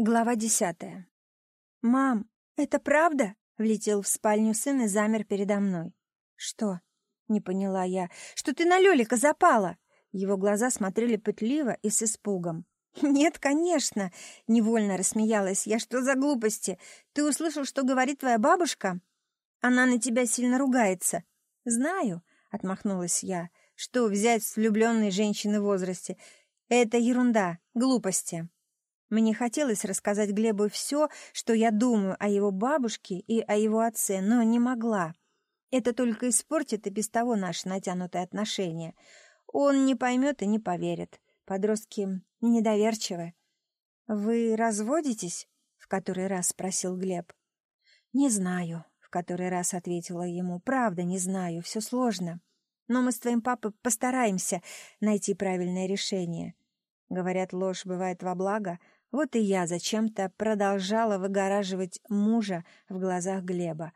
Глава десятая. «Мам, это правда?» — влетел в спальню сын и замер передо мной. «Что?» — не поняла я. «Что ты на Лёлика запала?» Его глаза смотрели пытливо и с испугом. «Нет, конечно!» — невольно рассмеялась я. «Что за глупости? Ты услышал, что говорит твоя бабушка? Она на тебя сильно ругается». «Знаю», — отмахнулась я. «Что взять с влюбленной женщины в возрасте? Это ерунда, глупости». Мне хотелось рассказать Глебу все, что я думаю о его бабушке и о его отце, но не могла. Это только испортит и без того наши натянутые отношения. Он не поймет и не поверит. Подростки недоверчивы. «Вы разводитесь?» — в который раз спросил Глеб. «Не знаю», — в который раз ответила ему. «Правда, не знаю, все сложно. Но мы с твоим папой постараемся найти правильное решение». Говорят, ложь бывает во благо — вот и я зачем-то продолжала выгораживать мужа в глазах Глеба.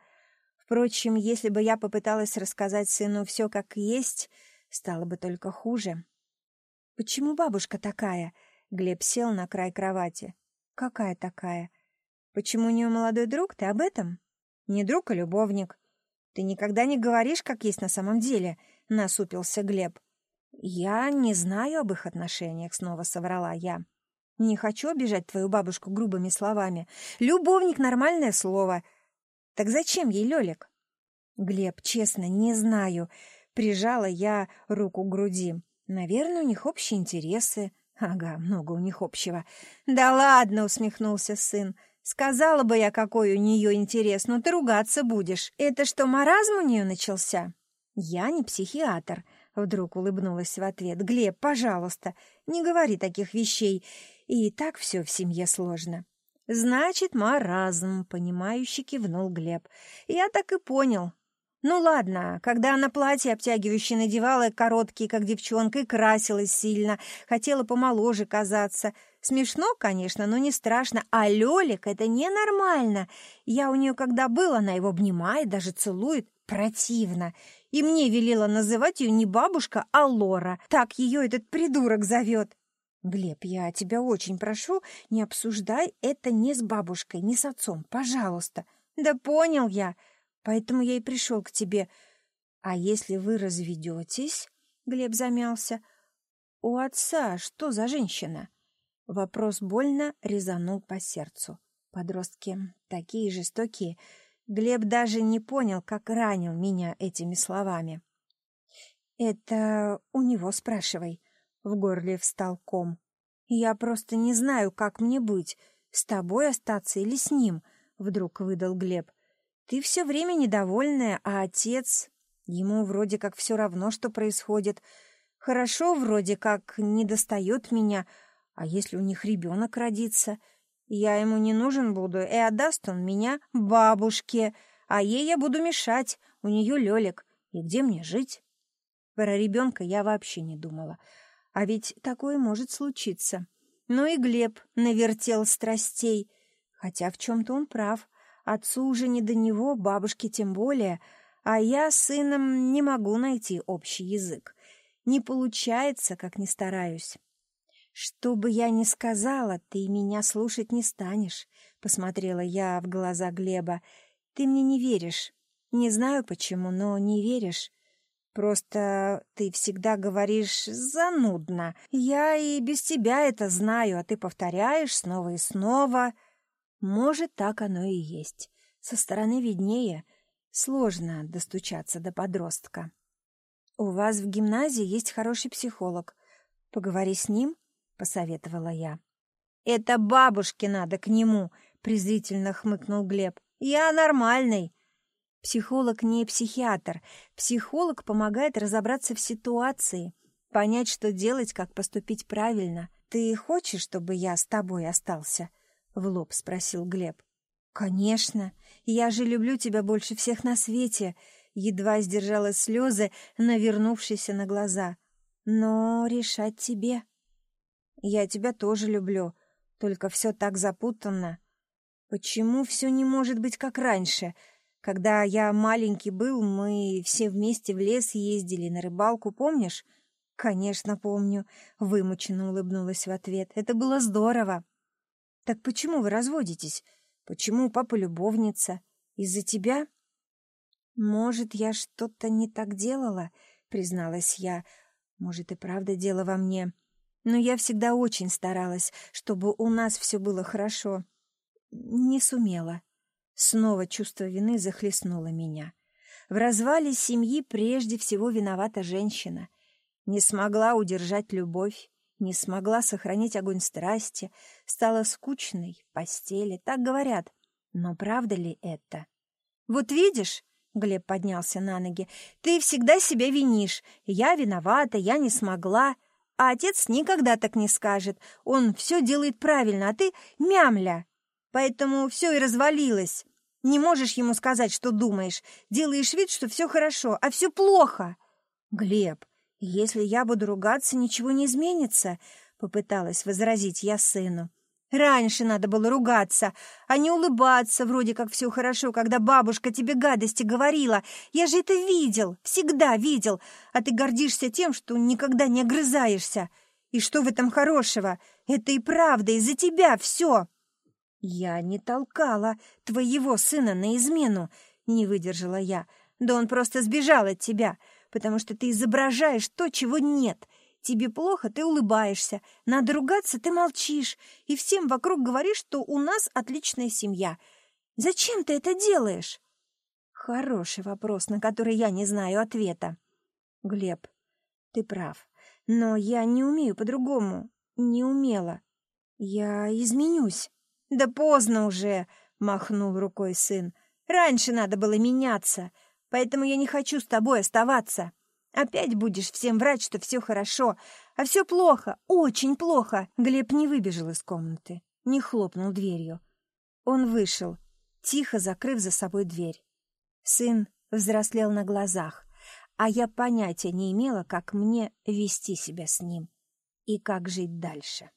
Впрочем, если бы я попыталась рассказать сыну все как есть, стало бы только хуже. «Почему бабушка такая?» Глеб сел на край кровати. «Какая такая? Почему у нее молодой друг? Ты об этом?» «Не друг, а любовник». «Ты никогда не говоришь, как есть на самом деле», — насупился Глеб. «Я не знаю об их отношениях», — снова соврала я. Не хочу обижать твою бабушку грубыми словами. Любовник — нормальное слово. Так зачем ей Лёлик? Глеб, честно, не знаю. Прижала я руку к груди. Наверное, у них общие интересы. Ага, много у них общего. Да ладно, усмехнулся сын. Сказала бы я, какой у нее интерес, но ты ругаться будешь. Это что, маразм у нее начался? Я не психиатр. Вдруг улыбнулась в ответ. Глеб, пожалуйста, не говори таких вещей. И так все в семье сложно. Значит, маразм, понимающе кивнул Глеб. Я так и понял. Ну ладно, когда она платье обтягивающее надевала, короткие, как девчонка, и красилась сильно, хотела помоложе казаться. Смешно, конечно, но не страшно. А Лёлик — это ненормально. Я у нее когда был, она его обнимает, даже целует. Противно. И мне велела называть ее не бабушка, а Лора. Так ее этот придурок зовет. «Глеб, я тебя очень прошу, не обсуждай это ни с бабушкой, ни с отцом, пожалуйста». «Да понял я, поэтому я и пришел к тебе». «А если вы разведетесь?» — Глеб замялся. «У отца что за женщина?» Вопрос больно резанул по сердцу. Подростки такие жестокие. Глеб даже не понял, как ранил меня этими словами. «Это у него спрашивай», в горле встал ком. «Я просто не знаю, как мне быть, с тобой остаться или с ним», — вдруг выдал Глеб. «Ты все время недовольная, а отец...» Ему вроде как все равно, что происходит. Хорошо вроде как не достает меня, а если у них ребенок родится? Я ему не нужен буду, и отдаст он меня бабушке, а ей я буду мешать, у нее Лелик, и где мне жить? Про ребенка я вообще не думала. А ведь такое может случиться. Но и Глеб навертел страстей. Хотя в чем-то он прав. Отцу уже не до него, бабушке тем более. А я с сыном не могу найти общий язык. Не получается, как ни стараюсь. «Что бы я ни сказала, ты меня слушать не станешь», — посмотрела я в глаза Глеба. «Ты мне не веришь. Не знаю почему, но не веришь. Просто ты всегда говоришь занудно. Я и без тебя это знаю, а ты повторяешь снова и снова. Может, так оно и есть. Со стороны виднее. Сложно достучаться до подростка. У вас в гимназии есть хороший психолог. Поговори с ним, посоветовала я. Это бабушке надо к нему, презрительно хмыкнул Глеб. Я нормальный. Психолог не психиатр. Психолог помогает разобраться в ситуации, понять, что делать, как поступить правильно. «Ты хочешь, чтобы я с тобой остался?» — в лоб спросил Глеб. «Конечно. Я же люблю тебя больше всех на свете», — едва сдержала слезы, навернувшиеся на глаза. «Но решать тебе». «Я тебя тоже люблю, только все так запутанно. Почему все не может быть как раньше?» Когда я маленький был, мы все вместе в лес ездили на рыбалку, помнишь? Конечно, помню, вымученно улыбнулась в ответ. Это было здорово. Так почему вы разводитесь? Почему папа любовница? Из-за тебя? Может, я что-то не так делала, призналась я. Может, и правда дело во мне. Но я всегда очень старалась, чтобы у нас все было хорошо. Не сумела. Снова чувство вины захлестнуло меня. В развале семьи прежде всего виновата женщина. Не смогла удержать любовь, не смогла сохранить огонь страсти, стала скучной в постели, так говорят. Но правда ли это? Вот видишь, Глеб поднялся на ноги, ты всегда себя винишь. Я виновата, я не смогла. А отец никогда так не скажет. Он все делает правильно, а ты мямля. Поэтому все и развалилось. Не можешь ему сказать, что думаешь. Делаешь вид, что все хорошо, а все плохо. Глеб, если я буду ругаться, ничего не изменится, попыталась возразить я сыну. Раньше надо было ругаться, а не улыбаться, вроде как все хорошо, когда бабушка тебе гадости говорила. Я же это видел, всегда видел, а ты гордишься тем, что никогда не огрызаешься. И что в этом хорошего? Это и правда из-за тебя все. Я не толкала твоего сына на измену, не выдержала я. Да он просто сбежал от тебя, потому что ты изображаешь то, чего нет — Тебе плохо, ты улыбаешься. Надо ругаться, ты молчишь. И всем вокруг говоришь, что у нас отличная семья. Зачем ты это делаешь? Хороший вопрос, на который я не знаю ответа. Глеб, ты прав. Но я не умею по-другому. Не умела. Я изменюсь. Да поздно уже, махнул рукой сын. Раньше надо было меняться. Поэтому я не хочу с тобой оставаться. Опять будешь всем врать, что все хорошо, а все плохо, очень плохо. Глеб не выбежал из комнаты, не хлопнул дверью. Он вышел, тихо закрыв за собой дверь. Сын взрослел на глазах, а я понятия не имела, как мне вести себя с ним и как жить дальше.